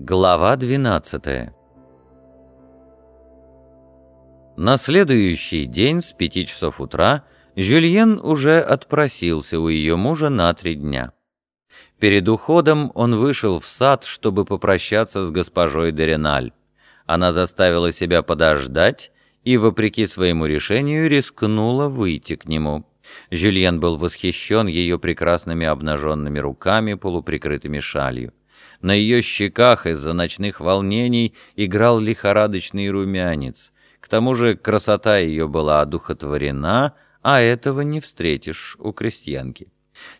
Глава 12 На следующий день с пяти часов утра Жюльен уже отпросился у ее мужа на три дня. Перед уходом он вышел в сад, чтобы попрощаться с госпожой Дереналь. Она заставила себя подождать и, вопреки своему решению, рискнула выйти к нему. Жюльен был восхищен ее прекрасными обнаженными руками, полуприкрытыми шалью. На ее щеках из-за ночных волнений играл лихорадочный румянец. К тому же красота ее была одухотворена, а этого не встретишь у крестьянки.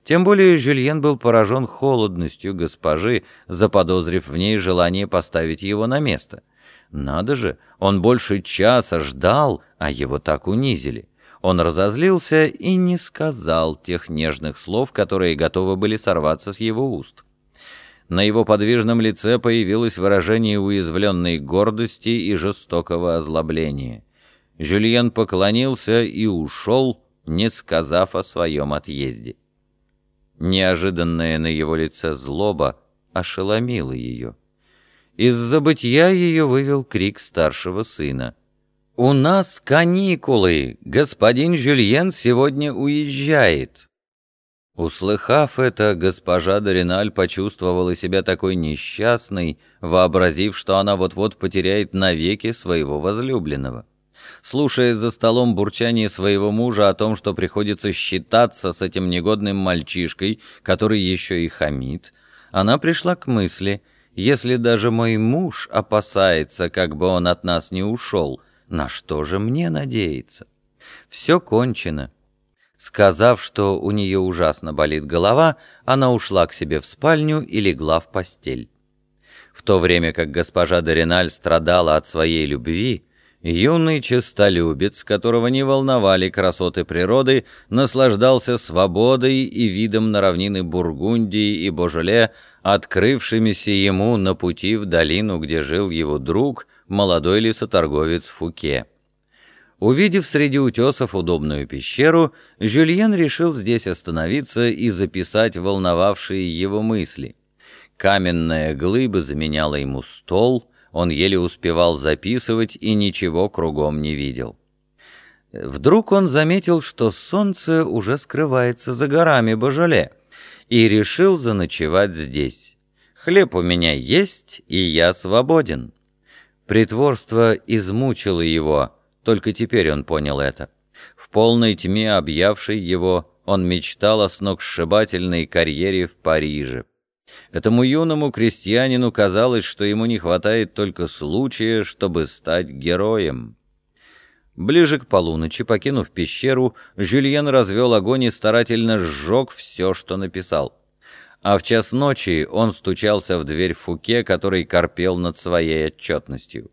Тем более Жюльен был поражен холодностью госпожи, заподозрив в ней желание поставить его на место. Надо же, он больше часа ждал, а его так унизили. Он разозлился и не сказал тех нежных слов, которые готовы были сорваться с его уст. На его подвижном лице появилось выражение уязвленной гордости и жестокого озлобления. Жюльен поклонился и ушел, не сказав о своем отъезде. Неожиданная на его лице злоба ошеломила ее. Из забытья ее вывел крик старшего сына. «У нас каникулы! Господин Жюльен сегодня уезжает!» Услыхав это, госпожа Дориналь почувствовала себя такой несчастной, вообразив, что она вот-вот потеряет навеки своего возлюбленного. Слушая за столом бурчание своего мужа о том, что приходится считаться с этим негодным мальчишкой, который еще и хамит, она пришла к мысли, если даже мой муж опасается, как бы он от нас не ушел, на что же мне надеяться? Все кончено. Сказав, что у нее ужасно болит голова, она ушла к себе в спальню и легла в постель. В то время как госпожа Дориналь страдала от своей любви, юный честолюбец, которого не волновали красоты природы, наслаждался свободой и видом на равнины Бургундии и Божеле, открывшимися ему на пути в долину, где жил его друг, молодой лесоторговец Фуке. Увидев среди утесов удобную пещеру, Жюльен решил здесь остановиться и записать волновавшие его мысли. Каменная глыба заменяла ему стол, он еле успевал записывать и ничего кругом не видел. Вдруг он заметил, что солнце уже скрывается за горами Божоле, и решил заночевать здесь. Хлеб у меня есть, и я свободен. Притворство измучило его, только теперь он понял это. В полной тьме, объявшей его, он мечтал о сногсшибательной карьере в Париже. Этому юному крестьянину казалось, что ему не хватает только случая, чтобы стать героем. Ближе к полуночи, покинув пещеру, Жюльен развел огонь и старательно сжег все, что написал. А в час ночи он стучался в дверь Фуке, который корпел над своей отчетностью.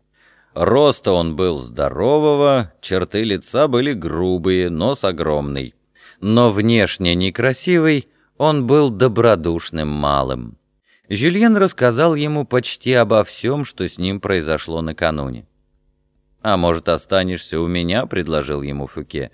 Роста он был здорового, черты лица были грубые, нос огромный. Но внешне некрасивый, он был добродушным малым. Жюльен рассказал ему почти обо всем, что с ним произошло накануне. «А может, останешься у меня?» — предложил ему Фуке.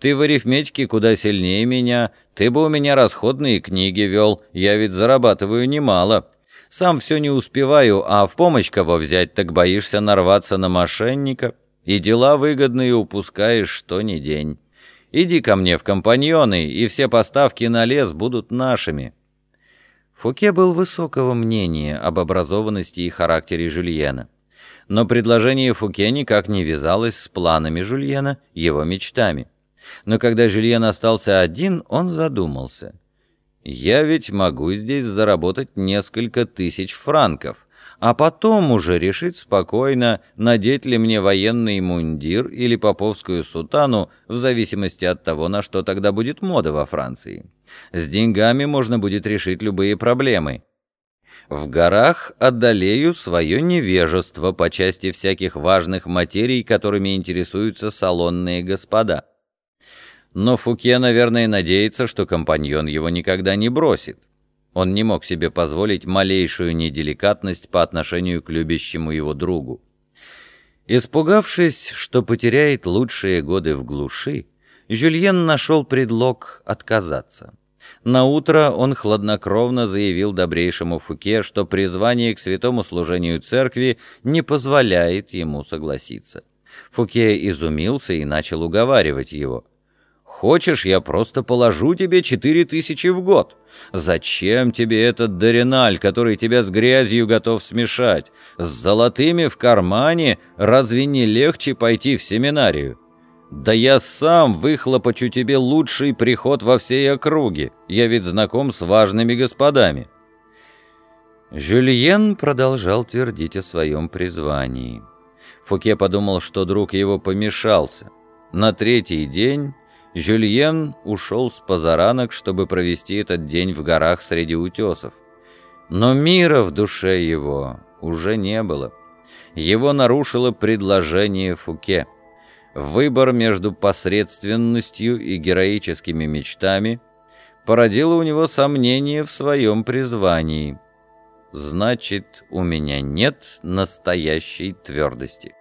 «Ты в арифметике куда сильнее меня, ты бы у меня расходные книги вел, я ведь зарабатываю немало». Сам все не успеваю, а в помощь кого взять, так боишься нарваться на мошенника. И дела выгодные упускаешь что ни день. Иди ко мне в компаньоны, и все поставки на лес будут нашими». Фуке был высокого мнения об образованности и характере Жюльена. Но предложение Фуке никак не вязалось с планами Жюльена, его мечтами. Но когда Жюльен остался один, он задумался. Я ведь могу здесь заработать несколько тысяч франков, а потом уже решить спокойно, надеть ли мне военный мундир или поповскую сутану, в зависимости от того, на что тогда будет мода во Франции. С деньгами можно будет решить любые проблемы. В горах одолею свое невежество по части всяких важных материй, которыми интересуются салонные господа но Фуке, наверное, надеется, что компаньон его никогда не бросит. Он не мог себе позволить малейшую неделикатность по отношению к любящему его другу. Испугавшись, что потеряет лучшие годы в глуши, Жюльен нашел предлог отказаться. На утро он хладнокровно заявил добрейшему Фуке, что призвание к святому служению церкви не позволяет ему согласиться. Фуке изумился и начал уговаривать его. «Хочешь, я просто положу тебе четыре тысячи в год? Зачем тебе этот Дориналь, который тебя с грязью готов смешать? С золотыми в кармане разве не легче пойти в семинарию? Да я сам выхлопочу тебе лучший приход во всей округе. Я ведь знаком с важными господами». Жюльен продолжал твердить о своем призвании. Фуке подумал, что друг его помешался. На третий день Жюльен ушел с позаранок, чтобы провести этот день в горах среди утесов. Но мира в душе его уже не было. Его нарушило предложение Фуке — Выбор между посредственностью и героическими мечтами породило у него сомнение в своем призвании. Значит, у меня нет настоящей твердости.